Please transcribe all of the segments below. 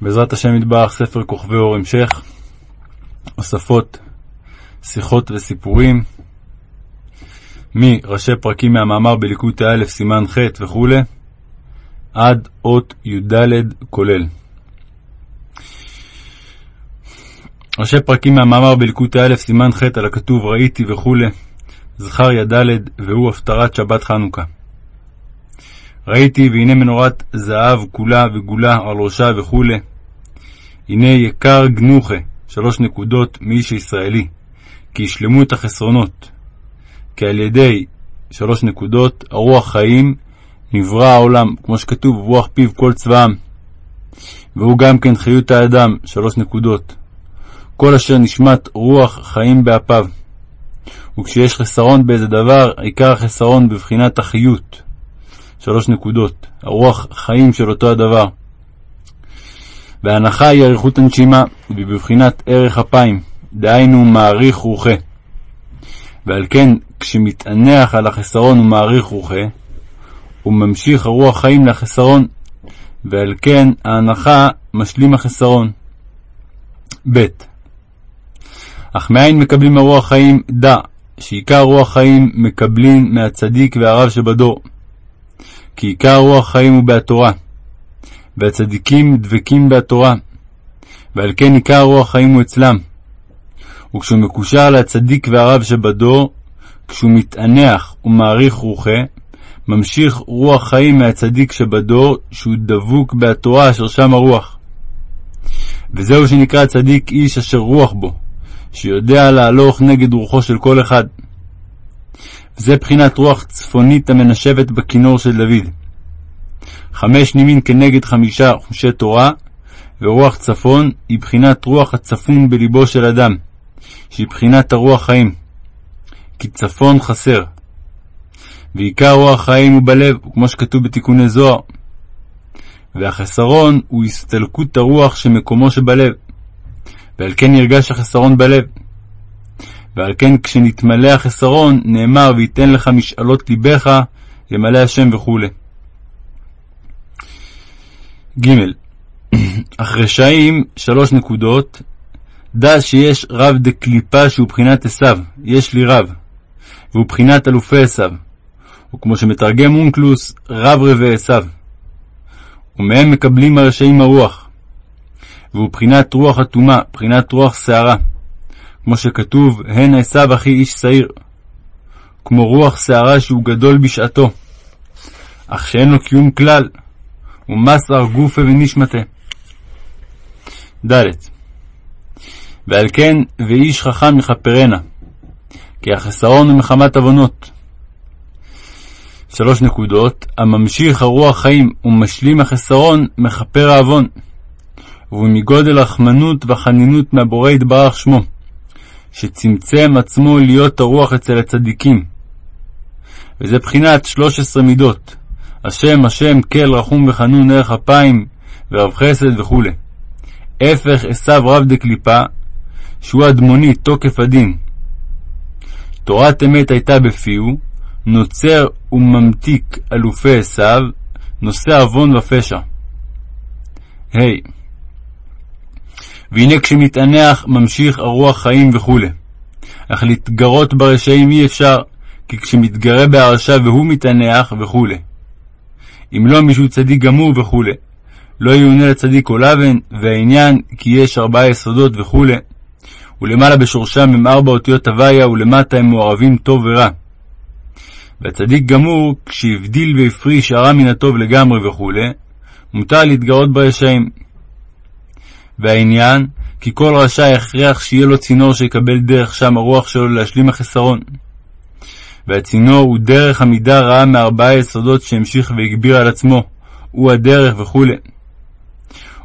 בעזרת השם יתברך, ספר כוכבי אור המשך, הוספות, שיחות וסיפורים, מראשי פרקים מהמאמר בליקוד א', סימן ח' וכו', עד אות י"ד כולל. ראשי פרקים מהמאמר בליקוד א', סימן ח', על הכתוב ראיתי וכו', זכריה ד', והוא הפטרת שבת חנוכה. ראיתי והנה מנורת זהב כולה וגולה על ראשה וכו'. הנה יקר גנוכה, שלוש נקודות, מאיש הישראלי, כי ישלמו את החסרונות. כי על ידי שלוש נקודות, הרוח חיים, נברא העולם, כמו שכתוב, רוח פיו כל צבאם. והוא גם כן חיות האדם, שלוש נקודות. כל אשר נשמת רוח חיים באפיו. וכשיש חסרון באיזה דבר, עיקר החסרון בבחינת החיות. שלוש נקודות, הרוח חיים של אותו הדבר. וההנחה היא אריכות הנשימה, והיא בבחינת ערך אפיים, דהיינו מעריך רוחה. ועל כן, כשמתענח על החסרון ומעריך רוחה, הוא ממשיך הרוח חיים לחסרון, ועל כן ההנחה משלים החסרון. ב. אך מאין מקבלים הרוח חיים? דע, שעיקר רוח חיים מקבלים מהצדיק והרב שבדור. כי עיקר רוח חיים הוא בהתורה, והצדיקים דבקים בהתורה, ועל כן עיקר רוח חיים הוא אצלם. וכשהוא מקושר לצדיק והרב שבדור, כשהוא מתענח ומעריך רוחה, ממשיך רוח חיים מהצדיק שבדור, שהוא דבוק בהתורה אשר שם הרוח. וזהו שנקרא צדיק איש אשר רוח בו, שיודע להלוך נגד רוחו של כל אחד. וזה בחינת רוח צפונית המנשבת בכינור של דוד. חמש נימין כנגד חמישה חושי תורה, ורוח צפון היא בחינת רוח הצפון בליבו של אדם, שהיא בחינת הרוח חיים. כי צפון חסר. ועיקר רוח חיים הוא בלב, כמו שכתוב בתיקוני זוהר. והחסרון הוא הסתלקות הרוח שמקומו שבלב, ועל כן נרגש החסרון בלב. ועל כן כשנתמלא החסרון, נאמר ויתן לך משאלות ליבך, ימלא השם וכו'. ג. אך רשעים, שלוש נקודות, דע שיש רב דקליפה שהוא בחינת עשיו, יש לי רב, והוא בחינת אלופי עשיו, וכמו שמתרגם אונקלוס, רב רבי עשיו. ומהם מקבלים הרשעים הרוח, והוא בחינת רוח אטומה, בחינת רוח שערה. כמו שכתוב, הן עשיו אחי איש שעיר, כמו רוח שערה שהוא גדול בשעתו, אך שאין לו קיום כלל, ומסר גופה ונשמתה. ד. ועל כן, ואיש חכם יכפרנה, כי החסרון הוא מחמת עוונות. שלוש נקודות, הממשיך הרוח חיים ומשלים החסרון, מכפר העוון, ומגודל רחמנות וחנינות מהבורא יתברך שמו. שצמצם עצמו להיות הרוח אצל הצדיקים. וזה בחינת שלוש עשרה מידות, השם השם כל רחום וחנון ערך אפיים ורב חסד וכו'. הפך עשיו רב דקליפה, שהוא אדמוני תוקף הדין. תורת אמת הייתה בפיהו, נוצר וממתיק אלופי עשיו, נושא עוון ופשע. ה. Hey. והנה כשמתענח ממשיך הרוח חיים וכו'. אך להתגרות ברשעים אי אפשר, כי כשמתגרה בהרשע והוא מתענח וכו'. אם לא מישהו צדיק גמור וכו'. לא יאונה לצדיק כל אבן, והעניין כי יש ארבעה יסודות וכו'. ולמעלה בשורשם הם ארבע אותיות הוויה, ולמטה הם מעורבים טוב ורע. והצדיק גמור, כשהבדיל והפריש הרע מן הטוב לגמרי וכו', מותר להתגרות ברשעים. והעניין, כי כל רשע הכרח שיהיה לו צינור שיקבל דרך שם הרוח שלו להשלים החסרון. והצינור הוא דרך המידה רעה מארבעה יסודות שהמשיך והגביר על עצמו, הוא הדרך וכו'.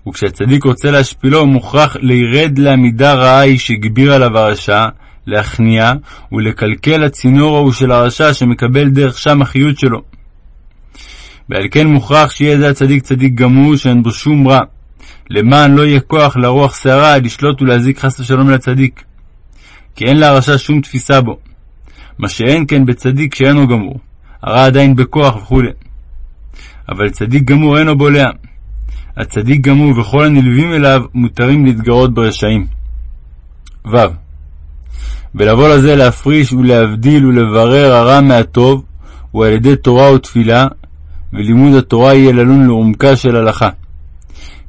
וכשהצדיק רוצה להשפילו, הוא מוכרח לירד לעמידה רעה היא שהגביר עליו הרשע, להכניע ולקלקל הצינור ההוא של הרשע שמקבל דרך שם החיות שלו. ועל כן מוכרח שיהיה זה הצדיק צדיק גמור שאין בו שום רע. למען לא יהיה כוח לרוח שערה לשלוט ולהזיק חס ושלום לצדיק. כי אין להרשע שום תפיסה בו. מה שאין כן בצדיק שאינו גמור, הרע עדיין בכוח וכו'. אבל צדיק גמור אינו בולע. הצדיק הוא וכל הנלווים אליו מותרים להתגרות ברשעים. ו. ולבוא לזה להפריש ולהבדיל ולברר הרע מהטוב, הוא על ידי תורה ותפילה, ולימוד התורה יהיה ללון לעומקה של הלכה.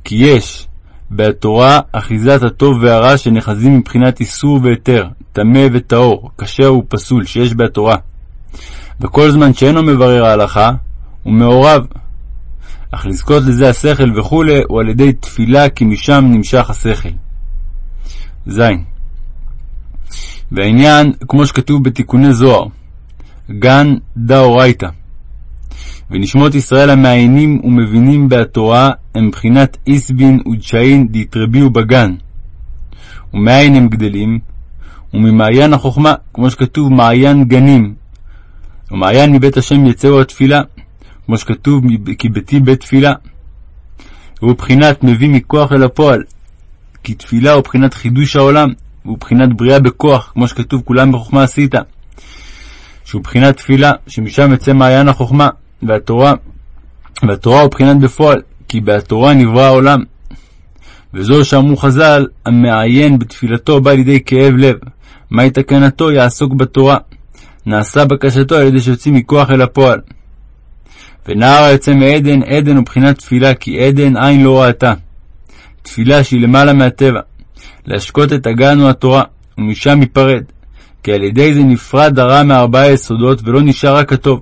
כי יש בהתורה אחיזת הטוב והרע שנחזים מבחינת איסור והיתר, טמא וטהור, כשר ופסול, שיש בהתורה. וכל זמן שאינו מברר ההלכה, הוא מעורב. אך לזכות לזה השכל וכו', הוא על ידי תפילה, כי משם נמשך השכל. ז. והעניין, כמו שכתוב בתיקוני זוהר, גן דאורייתא. ונשמות ישראל המעיינים ומבינים בהתורה הם בחינת איסבין ודשאין דהתרביעו בגן. ומאין הם גדלים? וממעיין החוכמה, כמו שכתוב מעיין גנים. ומעיין מבית השם יצאו התפילה, כמו שכתוב כי ביתי בית תפילה. והוא בחינת מביא מכוח אל הפועל, כי תפילה הוא בחינת חידוש העולם, והוא בחינת בריאה בכוח, כמו שכתוב כולם בחוכמה עשית. שהוא בחינת תפילה, שמשם יצא מעיין החוכמה, והתורה, והתורה הוא בחינת בפועל, כי בהתורה נברא העולם. וזו שאמרו חז"ל, המעיין בתפילתו בא לידי כאב לב. מהי תקנתו? יעסוק בתורה. נעשה בקשתו על ידי שיוצאים מכוח אל הפועל. ונער היוצא מעדן, עדן הוא בחינת תפילה, כי עדן עין לא ראתה. תפילה שהיא למעלה מהטבע. להשקות את הגן הוא התורה, ומשם ייפרד. כי על ידי זה נפרד הרע מארבעה יסודות, ולא נשאר רק הטוב.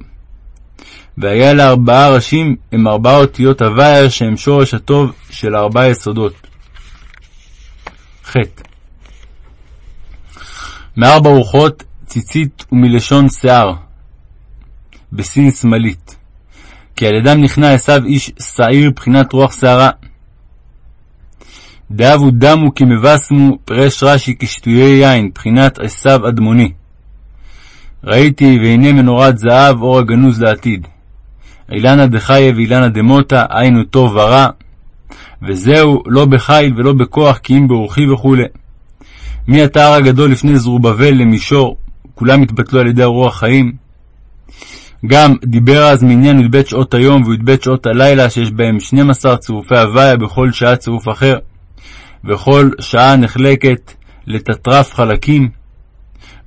והיה לה ארבעה ראשים עם ארבעה אותיות הוויה שהם שורש הטוב של ארבעה יסודות. ח. מארבע רוחות ציצית ומלשון שיער, בסין שמאלית. כי על ידם נכנע עשיו איש שעיר בחינת רוח שערה. דאבו דמו כי מבשמו, פרש רש"י כשטויי יין, בחינת עשיו אדמוני. ראיתי והנה מנורת זהב אור הגנוז לעתיד. אילנה דחיה ואילנה דמוטה, היינו טוב ורע. וזהו לא בחיל ולא בכוח כי אם ברוחי וכו'. מי התאר הגדול לפני זרובבל למישור, כולם התבטלו על ידי הרוח חיים. גם דיבר אז מעניין י"ב שעות היום וי"ב שעות הלילה, שיש בהם 12 צירופי הוויה בכל שעה צירוף אחר, וכל שעה נחלקת לתטרף חלקים,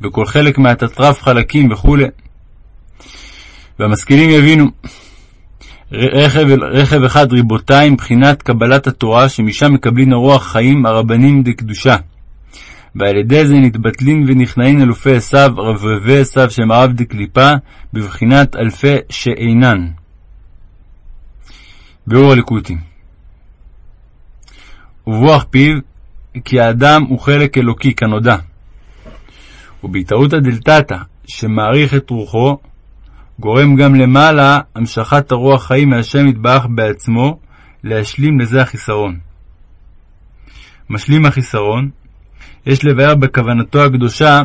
וכל חלק מהתטרף חלקים וכו'. והמשכילים יבינו, רכב, רכב אחד ריבותיים, בחינת קבלת התורה, שמשם מקבלין הרוח חיים הרבנים דקדושה. ועל ידי זה נתבטלין ונכנעין אלופי עשיו, רבבי עשיו שהם הרב דקליפה, בבחינת אלפי שאינן. ביאור הליקוטי וברוח פיו, כי האדם הוא חלק אלוקי כנודע. ובהתערותא דלתתא, שמעריך את רוחו, גורם גם למעלה המשכת הרוח חיים מהשם יתברך בעצמו, להשלים לזה החיסרון. משלים החיסרון, יש לבאר בכוונתו הקדושה,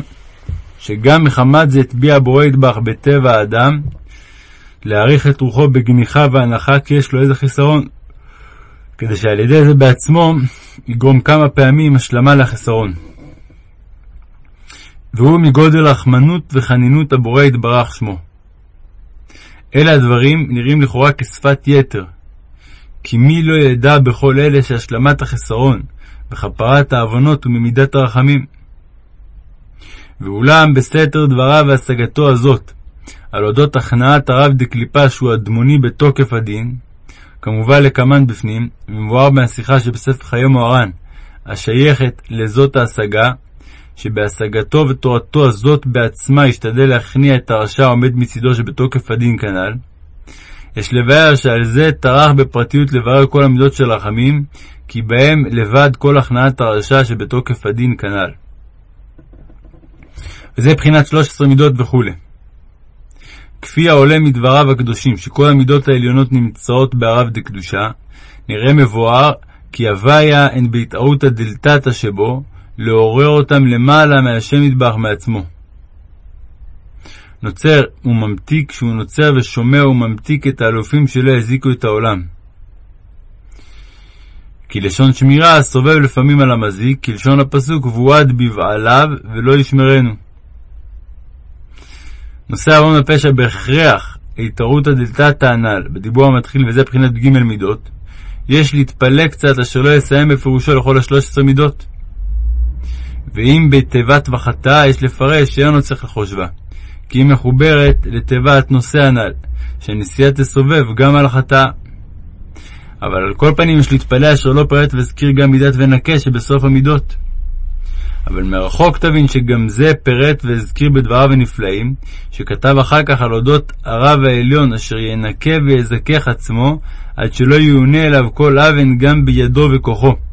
שגם מחמת זה הטביע הבורא יתברך בטבע האדם, להעריך את רוחו בגניחה והנחה כי יש לו איזה חיסרון, כדי שעל ידי זה בעצמו יגרום כמה פעמים השלמה לחיסרון. והוא מגודל רחמנות וחנינות הבורא יתברך שמו. אלה הדברים נראים לכאורה כשפת יתר, כי מי לא ידע בכל אלה שהשלמת החסרון וכפרת העוונות הוא ממידת הרחמים. ואולם בסתר דבריו והשגתו הזאת, על אודות הכנעת הרב דקליפה שהוא אדמוני בתוקף הדין, כמובן לקמן בפנים, ומבואר מהשיחה שבספר חיי מוהר"ן, השייכת לזאת ההשגה, שבהשגתו ותורתו הזאת בעצמה ישתדל להכניע את הרשע העומד מצידו שבתוקף הדין כנ"ל. יש לבאר שעל זה טרח בפרטיות לברר כל המידות של רחמים, כי בהם לבד כל הכנעת הרשע שבתוקף הדין כנ"ל. וזה מבחינת 13 מידות וכו'. כפי העולה מדבריו הקדושים, שכל המידות העליונות נמצאות בערב דקדושה, נראה מבואר כי הוויה הן בהתערותא דלתתא שבו, לעורר אותם למעלה מהשם ידבח מעצמו. נוצר וממתיק שהוא נוצר ושומע וממתיק את האלופים שלא יזיקו את העולם. כי לשון שמירה סובב לפעמים על המזיק, כלשון הפסוק והועד בבעליו ולא ישמרנו. נושא ארון הפשע בהכרח התערותא דלתתא הנ"ל, בדיבור המתחיל וזה בחינת ג' מידות, יש להתפלא קצת אשר לא יסיים בפירושו לכל השלוש עשרה מידות. ואם בתיבת וחטא יש לפרש שאין עוד צריך לחוש בה, כי היא מחוברת לתיבת נושא הנ"ל, שנשיאה תסובב גם על החטאה. אבל על כל פנים יש להתפלא אשר לא פרט והזכיר גם מידת ונקה שבסוף המידות. אבל מרחוק תבין שגם זה פירט והזכיר בדבריו הנפלאים, שכתב אחר כך על אודות הרב העליון אשר ינקה ויזכך עצמו, עד שלא יאונה אליו כל אבן גם בידו וכוחו.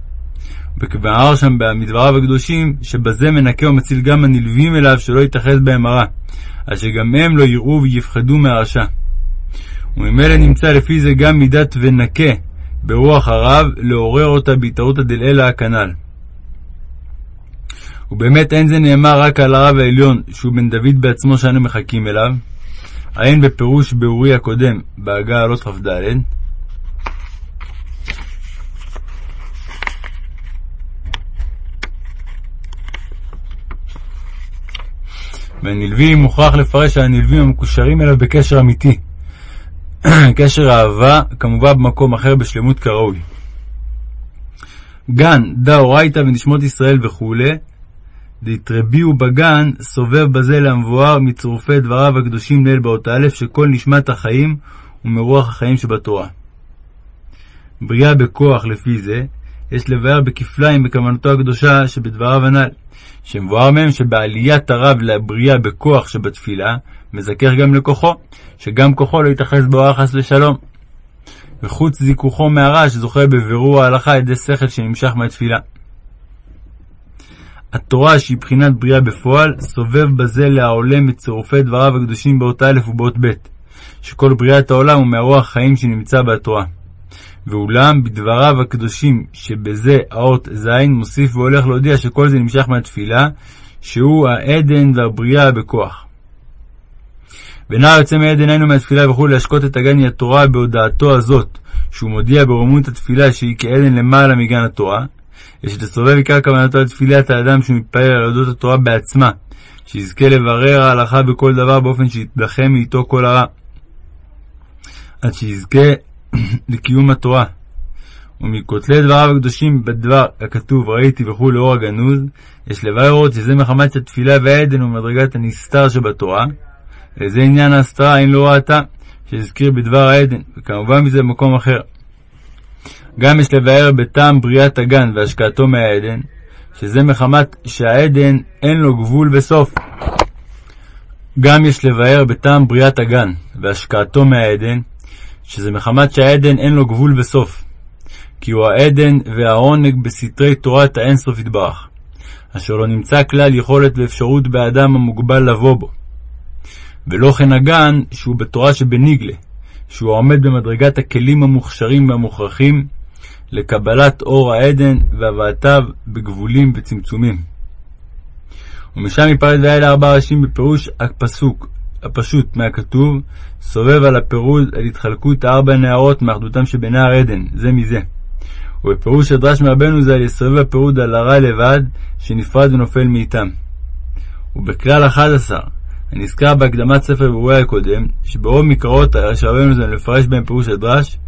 וכבר שם מדבריו הקדושים, שבזה מנקה ומציל גם הנלווים אליו שלא יתאחז בהם הרע, עד שגם הם לא יראו ויפחדו מהרשע. וממילא נמצא לפי זה גם מידת ונקה ברוח הרב, לעורר אותה בהתערותא דלעילא הכנ"ל. ובאמת אין זה נאמר רק על הרב העליון, שהוא בן דוד בעצמו שאנו מחכים אליו, העין בפירוש באורי הקודם, בהגה עלות כ"ד, והנלווים מוכרח לפרש שהנלווים המקושרים אליו בקשר אמיתי. קשר אהבה, כמובן במקום אחר בשלמות כראוי. גן, דאורייתא ונשמות ישראל וכו', דהתרביעו בגן, סובב בזה למבואר מצרופי דבריו הקדושים ליל באות א', שכל נשמת החיים ומרוח החיים שבתורה. בריאה בכוח לפי זה, יש לבאר בכפליים בכוונתו הקדושה שבדבריו הנ"ל, שמבואר מהם שבעליית הרב לבריאה בכוח שבתפילה, מזכך גם לכוחו, שגם כוחו לא יתאחז באורח חס לשלום. וחוץ זיכוכו מהרע שזוכה בבירור ההלכה על ידי שכל שנמשך מהתפילה. התורה שהיא בחינת בריאה בפועל, סובב בזה לעולם את צירופי דבריו הקדושים באות א' ובאות ב', שכל בריאת העולם הוא מהרוח חיים שנמצא בתורה. ואולם בדבריו הקדושים שבזה האות ז' מוסיף והולך להודיע שכל זה נמשך מהתפילה, שהוא העדן והבריאה בכוח. ונער יוצא מעדן היינו מהתפילה וכולי להשקות את הגן היא התורה בהודעתו הזאת, שהוא מודיע ברוממות התפילה שהיא כעדן למעלה מגן התורה, ושתסובב עיקר כוונתו לתפילת האדם שהוא מתפלל על אודות התורה בעצמה, שיזכה לברר ההלכה בכל דבר באופן שיתלחם מאיתו כל הרע, עד שיזכה לקיום התורה. ומכותלי דבריו הקדושים בדבר הכתוב ראיתי וכו' לאור הגנוז, יש לבאר עוד שזה מחמת שהתפילה והעדן הוא מדרגת הנסתר שבתורה, וזה עניין ההסתרה אין לא ראתה, שהזכיר בדבר העדן, וכמובן מזה במקום אחר. גם יש לבאר בטעם בריאת הגן והשקעתו מהעדן, שזה מחמת שהעדן אין לו גבול וסוף. גם יש לבאר בטעם בריאת הגן והשקעתו מהעדן, שזה מחמת שהעדן אין לו גבול וסוף. כי הוא העדן והעונג בסתרי תורת האינסוף יתברך, אשר לא נמצא כלל יכולת ואפשרות באדם המוגבל לבוא בו. ולא כן הגן, שהוא בתורה שבניגלה, שהוא עומד במדרגת הכלים המוכשרים והמוכרחים לקבלת אור העדן והבאתיו בגבולים וצמצומים. ומשם ייפרד והיה לארבע ראשים בפירוש הפסוק, הפשוט מהכתוב, סובב על הפירוד על התחלקות ארבע נערות מאחדותם שבנער עדן, זה מזה. ובפירוש הדרש מרבנו זה על יסובב הפירוד על הרע לבד, שנפרד ונופל מאיתם. ובכלל אחד עשר, הנזכר בהקדמת ספר ברורה הקודם, שברוב מקראות שרבנו זה לפרש בהם פירוש הדרש,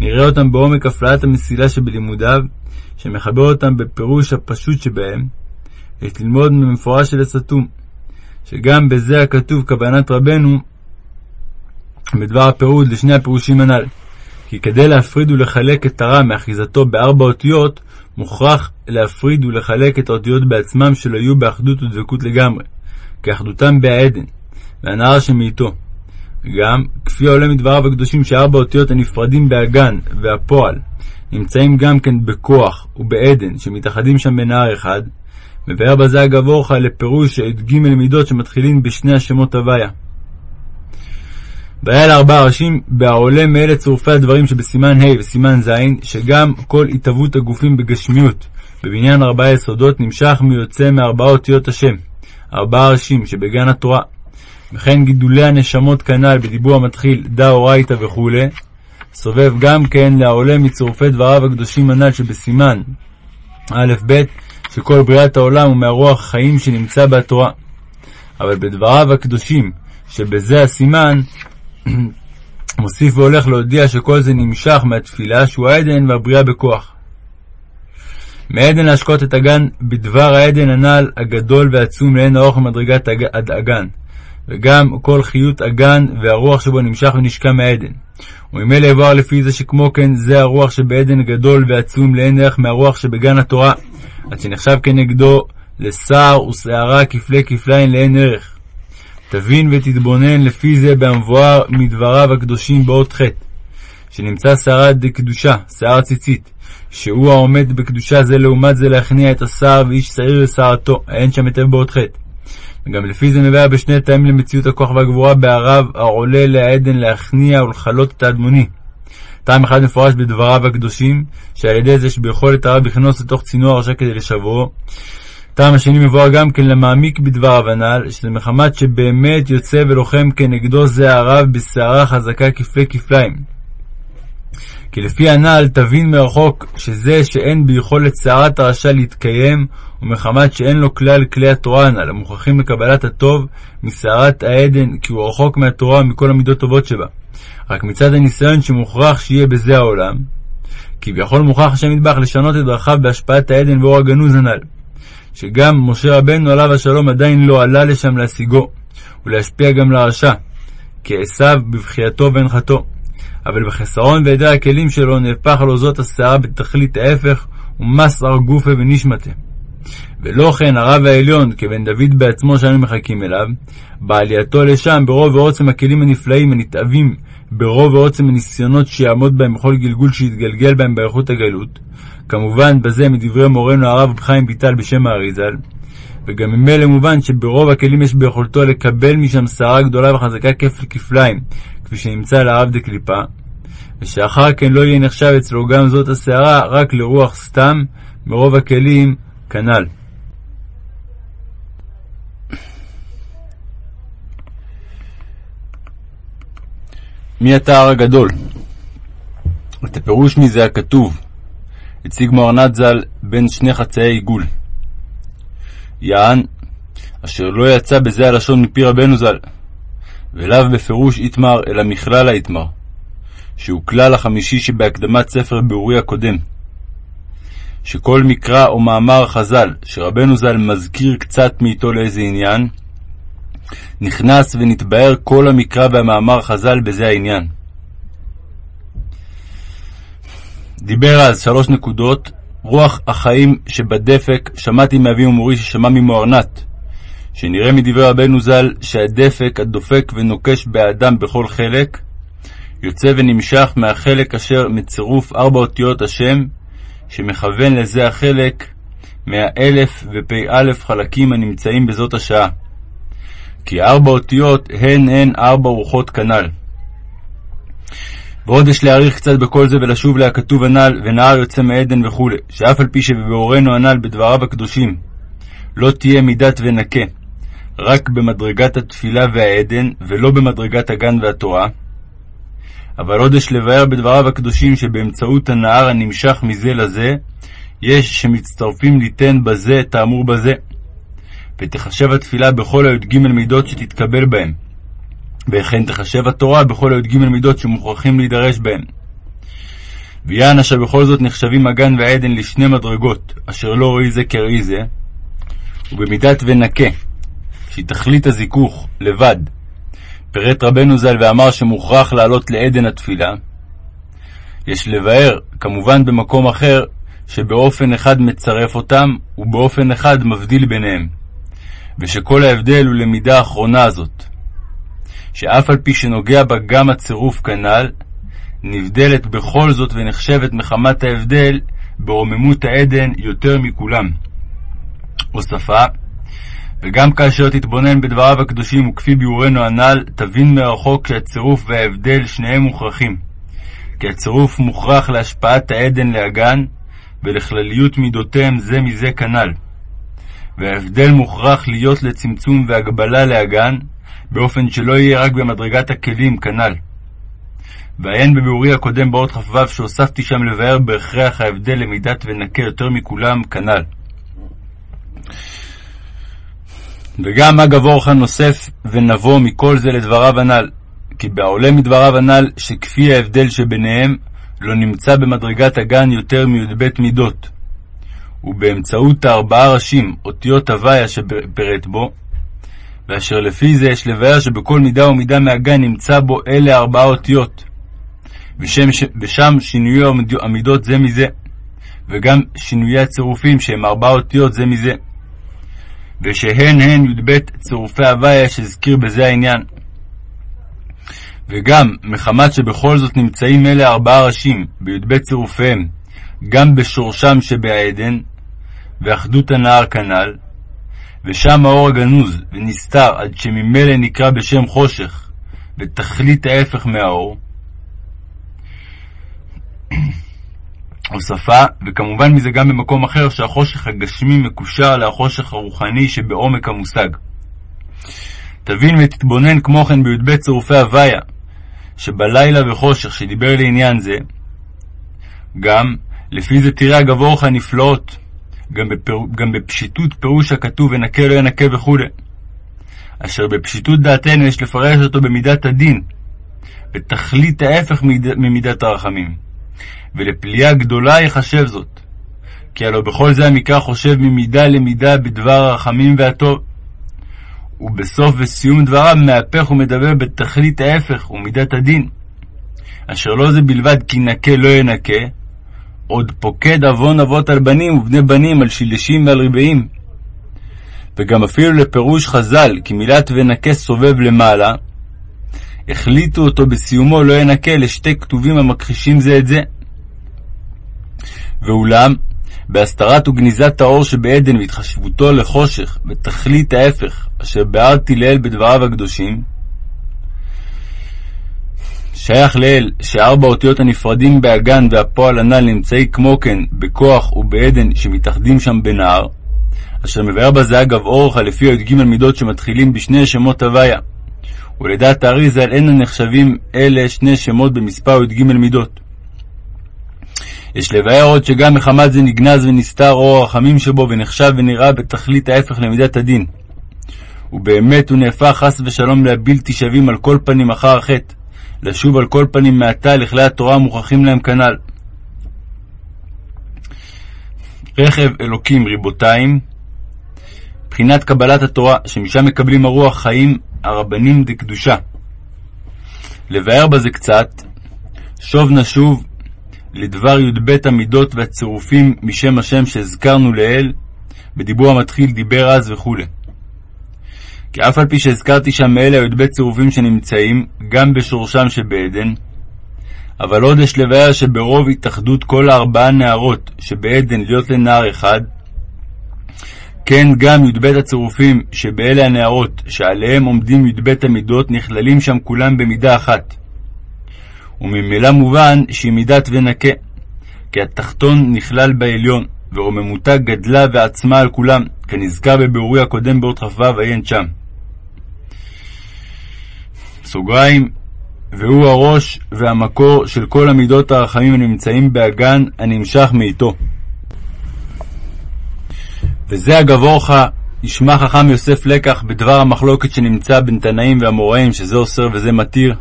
נראה אותם בעומק הפלאת המסילה שבלימודיו, שמחבר אותם בפירוש הפשוט שבהם, יש ללמוד ממפורש של הסתום, שגם בזה הכתוב כוונת רבנו בדבר הפירוד לשני הפירושים הנ"ל. כי כדי להפריד ולחלק את הרע מאחיזתו בארבע אותיות, מוכרח להפריד ולחלק את האותיות בעצמם שלא יהיו באחדות ודבקות לגמרי, כאחדותם בעדן, והנהר שמאיתו. גם, כפי העולה מדבריו הקדושים שארבע אותיות הנפרדים באגן והפועל, נמצאים גם כן בכוח ובעדן, שמתאחדים שם בנהר אחד, מבאר בזה הגבורך לפירוש את ג' מידות שמתחילים בשני השמות הוויה. והיה לארבעה ראשים בעולה מאלה צירופי הדברים שבסימן ה' וסימן ז', שגם כל התהוות הגופים בגשמיות, בבניין ארבעה יסודות, נמשך מיוצא מארבעה אותיות השם, ארבעה ראשים שבגן התורה. וכן גידולי הנשמות כנ"ל בדיבור המתחיל דא אורייתא וכו', סובב גם כן לעולה מצירופי דבריו הקדושים הנ"ל שבסימן א' ב', שכל בריאת העולם הוא מהרוח חיים שנמצא בתורה. אבל בדבריו הקדושים, שבזה הסימן, מוסיף והולך להודיע שכל זה נמשך מהתפילה שהוא העדן והבריאה בכוח. מעדן להשקות את הגן בדבר העדן הנ"ל הגדול והעצום לאין האוך ממדרגת הגן, וגם כל חיות הגן והרוח שבו נמשך ונשקע מהעדן. וממילא יבואר לפי זה שכמו כן זה הרוח שבעדן גדול ועצום לאין ערך מהרוח שבגן התורה, עד שנחשב כנגדו לסער ושערה כפלי כפליים לאין ערך. תבין ותתבונן לפי זה במבואר מדבריו הקדושים באות ח', שנמצא שערה דקדושה, שערה ציצית, שהוא העומד בקדושה זה לעומת זה להכניע את השר ואיש שעיר לשערתו, האין שם היטב באות ח'. וגם לפי זה מביא בשני טעמים למציאות הכוח והגבורה בערב העולה לעדן להכניע ולכלות את האדמוני. טעם אחד מפורש בדבריו הקדושים, שעל ידי זה שביכולת הרב לכנוס לתוך צינור הרשע כדי לשברו. טעם השני מבואר גם כן למעמיק בדבריו הנ"ל, שזה מחמת שבאמת יוצא ולוחם כנגדו זה הרב בסערה חזקה כפלי כפליים. כי לפי הנ"ל תבין מרחוק שזה שאין ביכולת סערת הרשע להתקיים, ומחמת שאין לו כלל כלי התורה הנ"ל, המוכרחים לקבלת הטוב מסערת העדן, כי הוא רחוק מהתורה ומכל המידות טובות שבה. רק מצד הניסיון שמוכרח שיהיה בזה העולם, כביכול מוכרח השם מטבח לשנות את דרכיו בהשפעת העדן ואור הגנוז הנ"ל. שגם משה רבנו עליו השלום עדיין לא עלה לשם להשיגו, ולהשפיע גם לרשע, כעשו בבכייתו והנחתו. אבל בחסרון והיעדר הכלים שלו נהפך לו זאת השערה בתכלית ההפך, ומסער גופה ונשמתה. ולא כן הרב העליון, כבן דוד בעצמו שאנו מחכים אליו, בעלייתו לשם ברוב ועוצם הכלים הנפלאים הנתעבים ברוב ועוצם הניסיונות שיעמוד בהם בכל גלגול שיתגלגל בהם באיכות הגלות, כמובן בזה מדברי מורנו הרב חיים ביטל בשם האריזל, וגם ממילא מובן שברוב הכלים יש ביכולתו לקבל משם שערה גדולה וחזקה כפל כפליים, כפי שנמצא לערב דקליפה, ושאחר כן לא יהיה נחשב אצלו גם זאת השערה רק לרוח סתם, מרוב הכלים כנ"ל. מי התואר הגדול? את הפירוש מזה הכתוב הציג מוהרנת ז"ל בין שני חצאי עיגול. יען, אשר לא יצא בזה הלשון מפי רבנו ז"ל, ולאו בפירוש איתמר, אלא מכלל האיתמר, שהוא כלל החמישי שבהקדמת ספר ביאורי הקודם, שכל מקרא או מאמר חז"ל שרבנו ז"ל מזכיר קצת מאיתו לאיזה עניין, נכנס ונתבהר כל המקרא והמאמר חז"ל בזה העניין. דיבר אז שלוש נקודות, רוח החיים שבדפק שמעתי מאבי ומורי ששמע ממוארנת, שנראה מדברי רבנו ז"ל שהדפק הדופק ונוקש באדם בכל חלק, יוצא ונמשך מהחלק אשר מצירוף ארבע אותיות השם, שמכוון לזה החלק מהאלף ופ"א חלקים הנמצאים בזאת השעה. כי ארבע אותיות הן הן ארבע רוחות כנ"ל. ועוד יש להעריך קצת בכל זה ולשוב להכתוב הנ"ל, ונהר יוצא מעדן וכו', שאף על פי שבביאורנו הנ"ל בדבריו הקדושים לא תהיה מידת ונקה, רק במדרגת התפילה והעדן, ולא במדרגת הגן והתורה. אבל עוד יש לבאר בדבריו הקדושים שבאמצעות הנהר הנמשך מזה לזה, יש שמצטרפים ליתן בזה את האמור בזה. ותחשב התפילה בכל הי"ג מידות שתתקבל בהם. וכן תחשב התורה בכל הי"ג מידות שמוכרחים להידרש בהם. ויען אשר בכל זאת נחשבים הגן והעדן לשני מדרגות, אשר לא ראי זה כראי זה, ובמידת ונקה, שהיא תכלית הזיכוך, לבד. פירט רבנו ז"ל ואמר שמוכרח לעלות לעדן התפילה. יש לבאר, כמובן במקום אחר, שבאופן אחד מצרף אותם, ובאופן אחד מבדיל ביניהם. ושכל ההבדל הוא למידה האחרונה הזאת. שאף על פי שנוגע בה גם הצירוף כנ"ל, נבדלת בכל זאת ונחשבת מחמת ההבדל ברוממות העדן יותר מכולם. הוספה וגם כאשר תתבונן בדבריו הקדושים וכפי ביאורנו הנ"ל, תבין מרחוק שהצירוף וההבדל שניהם מוכרחים. כי הצירוף מוכרח להשפעת העדן לאגן, ולכלליות מידותיהם זה מזה כנ"ל. וההבדל מוכרח להיות לצמצום והגבלה לאגן, באופן שלא יהיה רק במדרגת הכלים כנ"ל. ועיין בביאורי הקודם באות כ"ו שהוספתי שם לבאר בהכרח ההבדל למידת ונקה יותר מכולם כנ"ל. וגם גבור לך נוסף ונבוא מכל זה לדבריו הנ"ל, כי בעולה מדבריו הנ"ל שכפי ההבדל שביניהם לא נמצא במדרגת הגן יותר מי"ב מידות, ובאמצעות הארבעה ראשים, אותיות הוויה שפרט בו, ואשר לפי זה יש לבאר שבכל מידה ומידה מהגן נמצא בו אלה ארבעה אותיות, ושם, ושם שינויי המידות זה מזה, וגם שינויי הצירופים שהם ארבעה אותיות זה מזה, ושהן הן י"ב צירופי הוויה שהזכיר בזה העניין. וגם מחמת שבכל זאת נמצאים אלה ארבעה ראשים בי"ב צירופיהם, גם בשורשם שבעדן, ואחדות הנהר כנ"ל, ושם האור הגנוז ונסתר עד שממילא נקרא בשם חושך, ותכלית ההפך מהאור. הוספה, וכמובן מזה גם במקום אחר, שהחושך הגשמי מקושר לחושך הרוחני שבעומק המושג. תבין ותתבונן כמו כן בי"ב צירופי הוויה, שבלילה וחושך שדיבר לעניין זה, גם לפי זה תראה הגבורך הנפלאות, גם, בפר... גם בפשיטות פירוש הכתוב ונקה לא ינקה וכו', אשר בפשיטות דעתנו יש לפרש אותו במידת הדין, בתכלית ההפך ממידת הרחמים, ולפליאה גדולה יחשב זאת, כי הלא בכל זה המקרא חושב ממידה למידה בדבר הרחמים והטוב. ובסוף וסיום דבריו מהפך ומדבר בתכלית ההפך ומידת הדין, אשר לא זה בלבד כי נקה לא ינקה, עוד פוקד עוון אבות על בנים ובני בנים על שילשים ועל ריבעים. וגם אפילו לפירוש חז"ל, כי מילת ונקה סובב למעלה, החליטו אותו בסיומו לא ינקה לשתי כתובים המכחישים זה את זה. ואולם, בהסתרת וגניזת האור שבעדן והתחשבותו לחושך, ותכלית ההפך, אשר ביארתי לאל בדבריו הקדושים, שייך לאל שארבע אותיות הנפרדים באגן והפועל הנ"ל נמצאי כמו כן בכוח ובעדן שמתאחדים שם בנהר, אשר מבאר בזה אגב אורחה לפי י"ג מידות שמתחילים בשני שמות הוויה, ולדעת האריזה אין הנחשבים אלה שני שמות במספר י"ג מידות. יש לבאר עוד שגם מחמת זה נגנז ונסתר אור הרחמים שבו ונחשב ונראה בתכלית ההפך למידת הדין. ובאמת הוא נהפך חס ושלום להבלתי שווים על כל פנים אחר החטא, לשוב על כל פנים מעתה לכלי התורה המוכרחים להם כנ"ל. רכב אלוקים ריבותיים, בחינת קבלת התורה, שמשם מקבלים הרוח חיים הרבנים דקדושה. לבאר בזה קצת, שוב נשוב לדבר י"ב המידות והצירופים משם השם שהזכרנו לעיל, בדיבור המתחיל דיבר אז וכו'. כי אף על פי שהזכרתי שם מאלה הי"ב צירופים שנמצאים, גם בשורשם שבעדן, אבל עוד יש לבאר שברוב התאחדות כל הארבעה נערות שבעדן להיות לנער אחד, כן גם י"ב הצירופים שבאלה הנערות שעליהם עומדים י"ב המידות נכללים שם כולם במידה אחת. וממילא מובן שהיא מידת ונקה, כי התחתון נכלל בעליון, ורוממותה גדלה ועצמה על כולם, כנזכר בביאורי הקודם באות כ"ו עיין שם. סוגריים, והוא הראש והמקור של כל המידות הרחמים הנמצאים באגן הנמשך מאיתו. וזה הגבורך ישמע חכם יוסף לקח בדבר המחלוקת שנמצא בין תנאים ואמוראים, שזה אוסר וזה מתיר,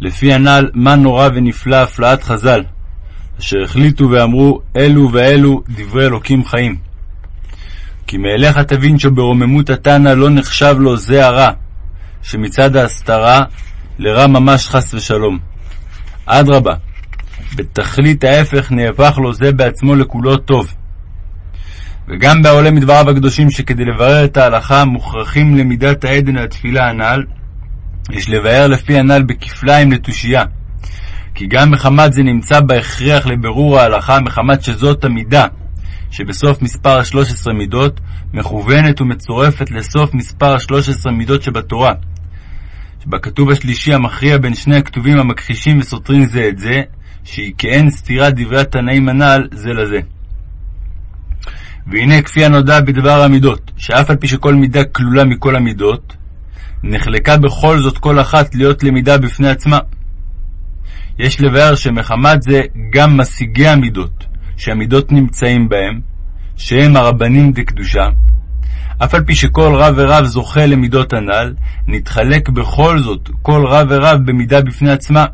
לפי הנ"ל, מה נורא ונפלא הפלאת חז"ל, אשר החליטו ואמרו, אלו ואלו דברי אלוקים חיים. כי מאליך תבין שברוממות התנא לא נחשב לו זה הרע, שמצד ההסתרה לרע ממש חס ושלום. אדרבה, בתכלית ההפך נהפך לו זה בעצמו לכולו טוב. וגם בעולה מדבריו הקדושים שכדי לברר את ההלכה מוכרחים למידת העדן והתפילה הנ"ל, יש לבאר לפי הנ"ל בכפליים לתושייה. כי גם מחמת זה נמצא בהכרח לבירור ההלכה, מחמת שזאת המידה, שבסוף מספר השלוש עשרה מידות, מכוונת ומצורפת לסוף מספר השלוש עשרה מידות שבתורה. שבכתוב השלישי המכריע בין שני הכתובים המכחישים וסותרים זה את זה, שהיא כאין סתירת דברי התנאים הנ"ל זה לזה. והנה כפי הנודע בדבר המידות, שאף על פי שכל מידה כלולה מכל המידות, נחלקה בכל זאת כל אחת להיות למידה בפני עצמה. יש לבאר שמחמת זה גם משיגי המידות, שהמידות נמצאים בהם, שהם הרבנים דקדושה, אף על פי שכל רב ורב זוכה למידות הנ"ל, נתחלק בכל זאת כל רב ורב במידה בפני עצמה.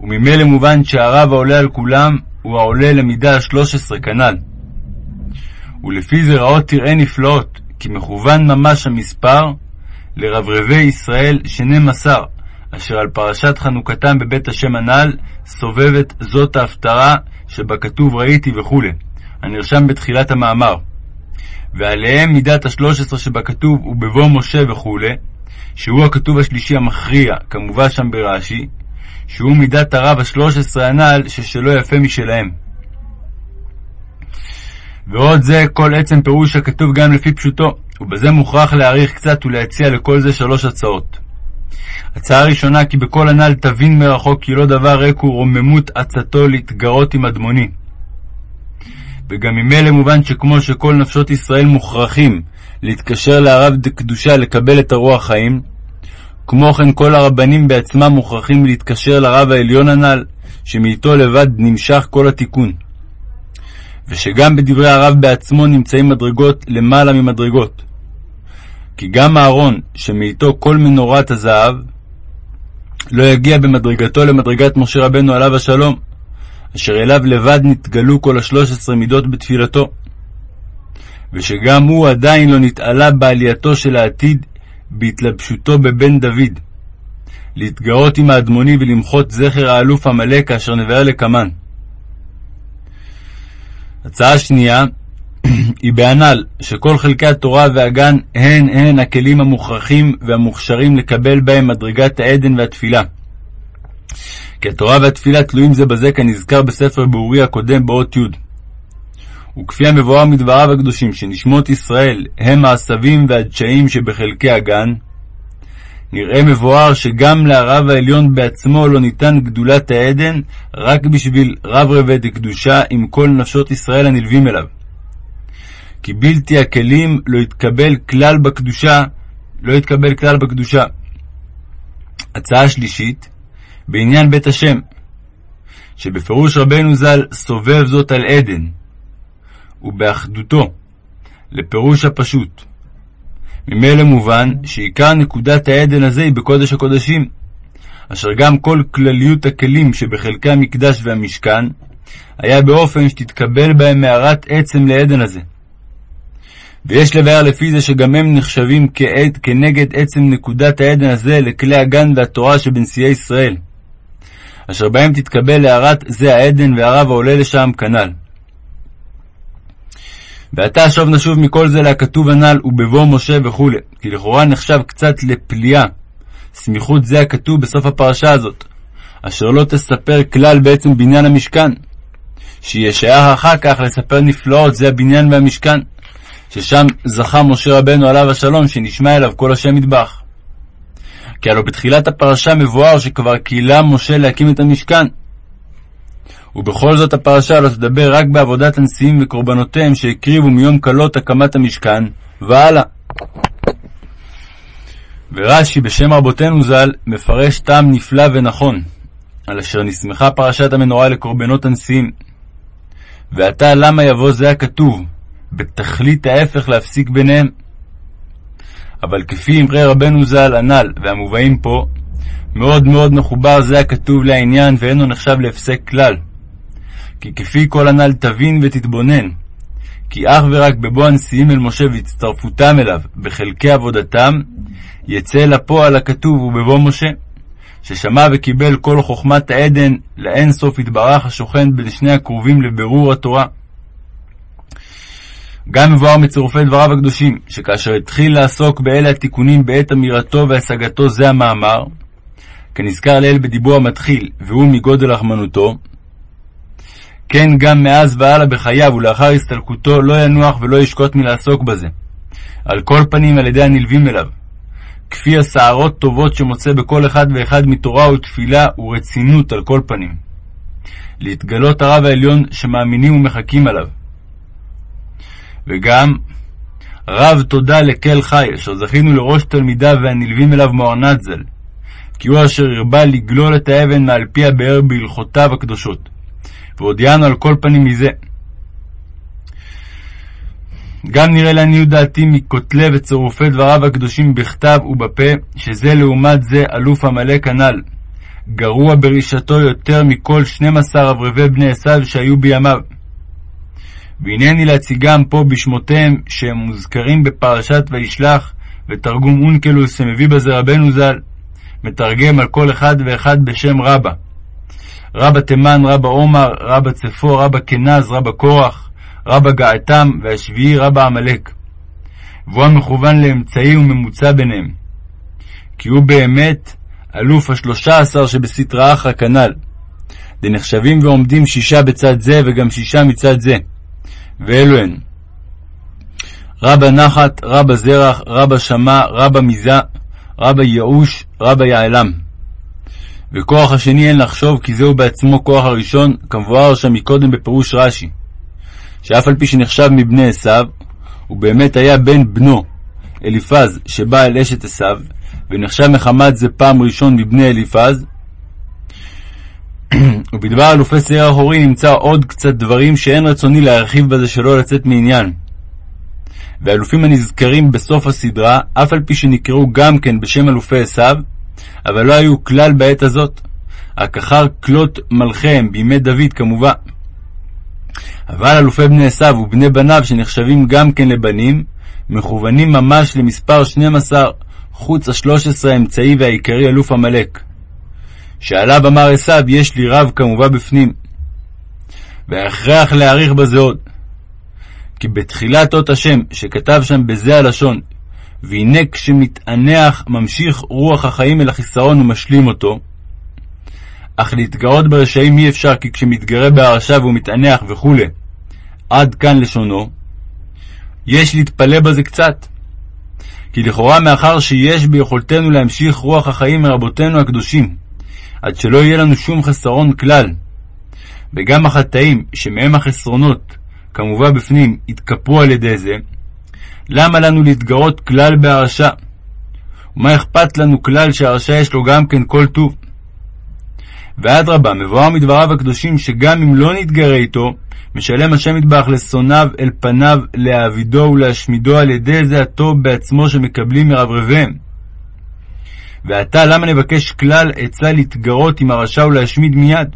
וממילא מובן שהרב העולה על כולם הוא העולה למידה השלוש עשרה כנ"ל. ולפי זה רעות תראה נפלאות, כי מכוון ממש המספר לרברבי ישראל שנים עשר, אשר על פרשת חנוכתם בבית השם הנ"ל סובבת זאת ההפטרה שבכתוב ראיתי וכו', הנרשם בתחילת המאמר. ועליהם מידת השלוש עשרה שבכתוב ובבוא משה וכו', שהוא הכתוב השלישי המכריע, כמובן שם ברש"י, שהוא מידת הרב השלוש עשרה הנ"ל, ששלא יפה משלהם. ועוד זה כל עצם פירוש הכתוב גם לפי פשוטו, ובזה מוכרח להעריך קצת ולהציע לכל זה שלוש הצעות. הצעה ראשונה, כי בכל הנ"ל תבין מרחוק כי לא דבר ריק הוא רוממות עצתו להתגרות עם אדמוני. וגם ממילא מובן שכמו שכל נפשות ישראל מוכרחים להתקשר לערב דקדושה לקבל את הרוח חיים, כמו כן כל הרבנים בעצמם מוכרחים להתקשר לרב העליון הנ"ל, שמאיתו לבד נמשך כל התיקון. ושגם בדברי הרב בעצמו נמצאים מדרגות למעלה ממדרגות. כי גם אהרון, שמאיתו כל מנורת הזהב, לא יגיע במדרגתו למדרגת משה רבנו עליו השלום, אשר אליו לבד נתגלו כל השלוש עשרה מידות בתפילתו. ושגם הוא עדיין לא נתעלה בעלייתו של העתיד בהתלבשותו בבן דוד, להתגאות עם האדמוני ולמחות זכר האלוף עמלק אשר נבהר לקמן. הצעה שנייה היא בהנ"ל שכל חלקי התורה והגן הן הן הכלים המוכרחים והמוכשרים לקבל בהם מדרגת העדן והתפילה. כי התורה והתפילה תלויים זה בזה כנזכר בספר באורי הקודם באות י'. וכפי המבואר מדבריו הקדושים שנשמות ישראל הם העשבים והדשאים שבחלקי הגן, נראה מבואר שגם לרב העליון בעצמו לא ניתן גדולת העדן רק בשביל רב רבי דקדושה עם כל נפשות ישראל הנלווים אליו. כי בלתי הכלים לא יתקבל כלל בקדושה, לא יתקבל כלל בקדושה. הצעה שלישית, בעניין בית השם, שבפירוש רבנו ז"ל סובב זאת על עדן, ובאחדותו, לפירוש הפשוט. ממילא מובן שעיקר נקודת העדן הזה היא בקודש הקודשים, אשר גם כל כלליות הכלים שבחלקי המקדש והמשכן, היה באופן שתתקבל בהם מערת עצם לעדן הזה. ויש לבאר לפי זה שגם הם נחשבים כעד כנגד עצם נקודת העדן הזה לכלי הגן והתורה שבנשיאי ישראל, אשר בהם תתקבל להערת זה העדן והרב העולה לשם כנ"ל. ועתה שוב נשוב מכל זה להכתוב הנ"ל ובבוא משה וכו', כי לכאורה נחשב קצת לפליאה, סמיכות זה הכתוב בסוף הפרשה הזאת, אשר לא תספר כלל בעצם בניין המשכן, שייך אחר כך לספר נפלאות זה הבניין והמשכן, ששם זכה משה רבנו עליו השלום שנשמע אליו כל השם מטבח. כי הלא בתחילת הפרשה מבואר שכבר קהילה משה להקים את המשכן, ובכל זאת הפרשה לא תדבר רק בעבודת הנשיאים וקורבנותיהם שהקריבו מיום כלות הקמת המשכן, והלאה. ורש"י בשם רבותינו ז"ל מפרש טעם נפלא ונכון, על אשר נסמכה פרשת המנורה לקורבנות הנשיאים. ועתה למה יבוא זה הכתוב, בתכלית ההפך להפסיק ביניהם? אבל כפי אמרי רבנו ז"ל הנ"ל והמובאים פה, מאוד מאוד מחובר זה הכתוב לעניין ואינו נחשב להפסק כלל. כי כפי כל הנ"ל תבין ותתבונן, כי אך ורק בבוא הנשיאים אל משה והצטרפותם אליו בחלקי עבודתם, יצא לפועל הכתוב ובבוא משה, ששמע וקיבל כל חוכמת העדן לאין סוף יתברך השוכן בין שני הקרובים לבירור התורה. גם מבואר מצירופי דבריו הקדושים, שכאשר התחיל לעסוק באלה התיקונים בעת אמירתו והשגתו זה המאמר, כנזכר לעיל בדיבור המתחיל, והוא מגודל רחמנותו, כן גם מאז והלאה בחייו ולאחר הסתלקותו לא ינוח ולא ישקוט מלעסוק בזה. על כל פנים על ידי הנלווים אליו. כפי הסערות טובות שמוצא בכל אחד ואחד מתורה ותפילה ורצינות על כל פנים. להתגלות הרב העליון שמאמינים ומחכים עליו. וגם רב תודה לקל חי, אשר זכינו לראש תלמידיו והנלווים אליו מוענת ז"ל, כי הוא אשר הרבה לגלול את האבן מעל פי הבאר בהלכותיו הקדושות. והודיענו על כל פנים מזה. גם נראה לעניות דעתי מכותלי וצירופי דבריו הקדושים בכתב ובפה, שזה לעומת זה אלוף עמלק הנ"ל. גרוע ברישתו יותר מכל 12 אברבי בני עשיו שהיו בימיו. והנני להציגם פה בשמותיהם שהם מוזכרים בפרשת וישלח ותרגום אונקלוס שמביא בזה רבנו ז"ל, מתרגם על כל אחד ואחד בשם רבא. רבא תימן, רבא עומר, רבא צפו, רבא כנז, רבא קורח, רבא געתם, והשביעי רבא עמלק. והוא המכוון לאמצעי וממוצע ביניהם. כי הוא באמת אלוף השלושה עשר שבסטרא אחרא כנ"ל. דנחשבים ועומדים שישה בצד זה וגם שישה מצד זה. ואלו הן רבא נחת, רבא זרח, רבא שמע, רבא מזה, רבא יאוש, רבא יעלם. וכוח השני אין לחשוב כי זהו בעצמו כוח הראשון, כמבואר שם מקודם בפירוש רש"י, שאף על פי שנחשב מבני עשיו, הוא באמת היה בן בנו, אליפז, שבא אל אשת עשיו, ונחשב מחמת זה פעם ראשון מבני אליפז. ובדבר אלופי שעיר אחורי נמצא עוד קצת דברים שאין רצוני להרחיב בזה שלא לצאת מעניין. והאלופים הנזכרים בסוף הסדרה, אף על פי שנקראו גם כן בשם אלופי עשיו, אבל לא היו כלל בעת הזאת, רק אחר כלות מלכיהם בימי דוד כמובן. אבל אלופי בני עשיו ובני בניו, שנחשבים גם כן לבנים, מכוונים ממש למספר 12, חוץ השלוש עשרה האמצעי והעיקרי אלוף עמלק. שעליו אמר עשיו, יש לי רב כמובן בפנים. וההכרח להעריך בזה עוד. כי בתחילת אות השם, שכתב שם בזה הלשון, והנה כשמתענח ממשיך רוח החיים אל החיסרון ומשלים אותו, אך להתגאות ברשעים אי אפשר, כי כשמתגרה בהרשע והוא מתענח וכו', עד כאן לשונו, יש להתפלא בזה קצת. כי לכאורה מאחר שיש ביכולתנו להמשיך רוח החיים מרבותינו הקדושים, עד שלא יהיה לנו שום חסרון כלל, וגם החטאים, שמהם החסרונות, כמובן בפנים, יתכפרו על ידי זה, למה לנו להתגרות כלל בהרשע? ומה אכפת לנו כלל שהרשע יש לו גם כן כל טוב? ואדרבה, מבואר מדבריו הקדושים שגם אם לא נתגרה איתו, משלם השם יתברך לשונאיו אל פניו להעבידו ולהשמידו על ידי זה הטוב בעצמו שמקבלים מרברביהם. ועתה למה נבקש כלל עצה להתגרות עם הרשע ולהשמיד מיד?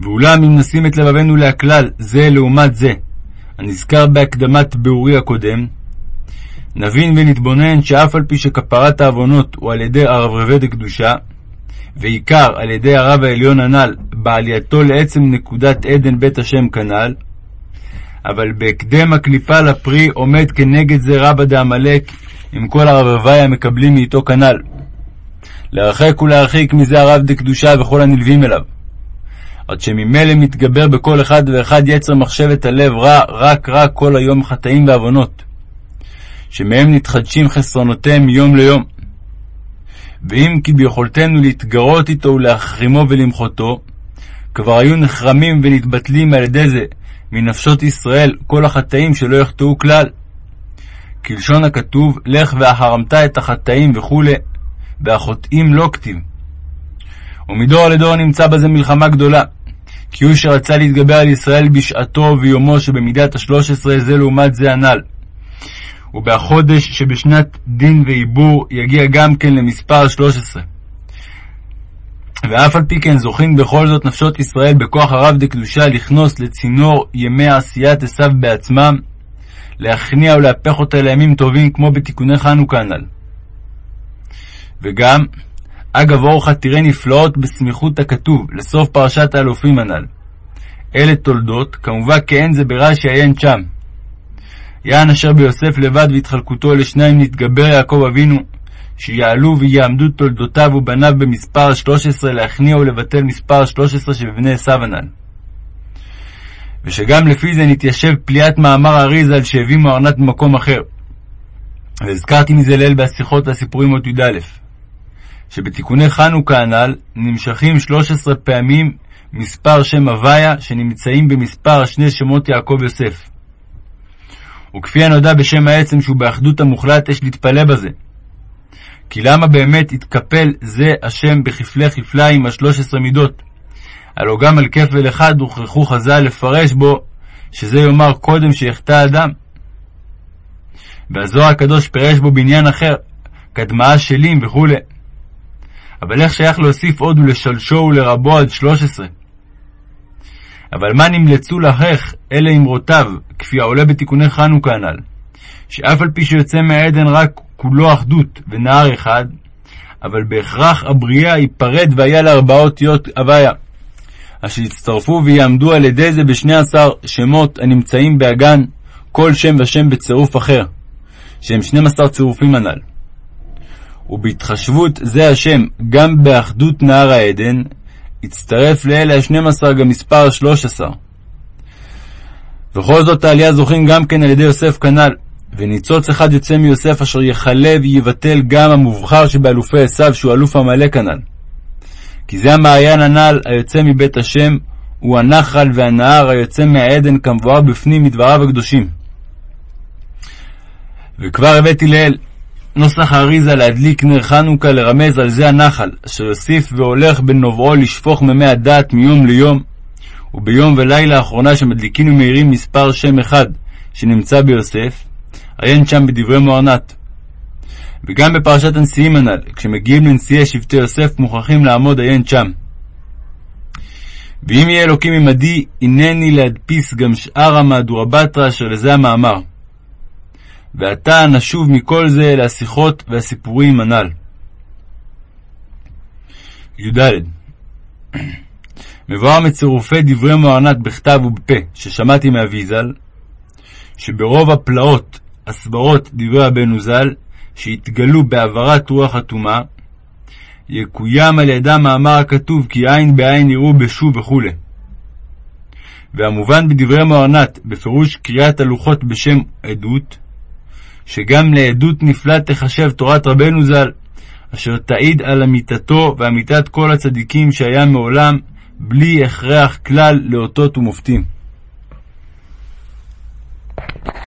ואולם אם נשים את לבבנו להכלל זה לעומת זה, הנזכר בהקדמת ביאורי הקודם, נבין ונתבונן שאף על פי שכפרת העוונות הוא על ידי הרברבי דקדושה, ועיקר על ידי הרב העליון הנ"ל בעלייתו לעצם נקודת עדן בית השם כנ"ל, אבל בהקדם הקליפה לפרי עומד כנגד זה רבא דעמלק עם כל הרבבי המקבלים מאיתו כנ"ל. להרחק ולהרחיק מזה הרב דקדושה וכל הנלווים אליו. עד שממילא מתגבר בכל אחד ואחד יצר מחשבת הלב רע, רק רע כל היום חטאים ועוונות, שמהם נתחדשים חסרונותיהם מיום ליום. ואם כי ביכולתנו להתגרות איתו ולהחרימו ולמחותו, כבר היו נחרמים ונתבטלים על ידי זה מנפשות ישראל כל החטאים שלא יחטאו כלל. כלשון הכתוב, לך והחרמת את החטאים וכו', והחוטאים לא כתיב. ומדור לדור נמצא בזה מלחמה גדולה, כי הוא שרצה להתגבר על ישראל בשעתו ויומו שבמידת השלוש עשרה זה לעומת זה הנ"ל. ובחודש שבשנת דין ועיבור יגיע גם כן למספר שלוש עשרה. ואף על פי כן זוכים בכל זאת נפשות ישראל בכוח הרב דקדושה לכנוס לצינור ימי עשיית עשיו בעצמם, להכניע ולהפך אותה לימים טובים כמו בתיקוני חנוכה הנ"ל. וגם, אגב אורחא תראה נפלאות בסמיכות הכתוב לסוף פרשת האלופים הנ"ל. אלה תולדות, כמובן כאין זה ברש"י עיין שם. יען אשר ביוסף לבד והתחלקותו לשניים נתגבר יעקב אבינו, שיעלו ויעמדו תולדותיו ובניו במספר שלוש עשרה להכניע ולבטל מספר שלוש עשרה שבבני עשיו הנ"ל. ושגם לפי זה נתיישב פליאת מאמר האריזה על שהביא מוארנת במקום אחר. והזכרתי מזה ליל בהשיחות והסיפורים עוד י"א. שבתיקוני חנוכה הנ"ל נמשכים 13 פעמים מספר שם הוויה שנמצאים במספר שני שמות יעקב יוסף. וכפי הנודע בשם העצם שהוא באחדות המוחלט יש להתפלא בזה. כי למה באמת התקפל זה השם בכפלי כפליים השלוש עשרה מידות? הלא גם על כפל אחד הוכרחו חז"ל לפרש בו שזה יאמר קודם שיחטא אדם. והזוהר הקדוש פירש בו בעניין אחר, כדמאה שלים וכו'. אבל איך שייך להוסיף עוד ולשלשו ולרבו עד שלוש עשרה? אבל מה נמלצו להך אלה אמרותיו, כפי העולה בתיקוני חנוכה הנ"ל, שאף על פי שיוצא מהעדן רק כולו אחדות ונהר אחד, אבל בהכרח הבריאה ייפרד והיה לארבע אותיות הוויה, אשר יצטרפו ויעמדו על ידי זה בשני עשר שמות הנמצאים באגן, כל שם ושם בצירוף אחר, שהם שנים עשר צירופים הנ"ל. ובהתחשבות זה השם גם באחדות נהר העדן, הצטרף לאלה השנים עשר גם מספר שלוש עשר. וכל זאת העלייה זוכים גם כן על ידי יוסף כנ"ל, וניצוץ אחד יוצא מיוסף אשר יכלה ויבטל גם המובחר שבאלופי עשיו שהוא אלוף עמלק כנ"ל. כי זה המעיין הנ"ל היוצא מבית השם, הוא הנחל והנהר היוצא מהעדן כמבואר בפנים מדבריו הקדושים. וכבר הבאתי לאל נוסח האריזה להדליק נר חנוכה לרמז על זה הנחל, אשר יוסיף והולך בנובעו לשפוך מימי הדת מיום ליום, וביום ולילה האחרונה שמדליקים ומאירים מספר שם אחד שנמצא ביוסף, עיין שם בדברי מוארנת. וגם בפרשת הנשיאים הנ"ל, כשמגיעים לנשיאי שבטי יוסף, מוכרחים לעמוד עיין שם. ואם יהיה אלוקים עמדי, הנני להדפיס גם שאר המהדורה בתרא אשר לזה המאמר. ועתה נשוב מכל זה אל השיחות והסיפורים הנ"ל. י"ד מבואר מצירופי דברי מוארנת בכתב ובפה ששמעתי מאבי ז"ל, שברוב הפלאות, הסברות דברי רבנו ז"ל, שהתגלו בהעברת רוח הטומאה, יקוים על ידם מאמר הכתוב כי עין בעין יראו בשוב וכו'. והמובן בדברי מוארנת, בפירוש קריאת הלוחות בשם עדות, שגם לעדות נפלאה תחשב תורת רבנו ז"ל, אשר תעיד על אמיתתו ואמיתת כל הצדיקים שהיה מעולם, בלי הכרח כלל לאותות ומופתים.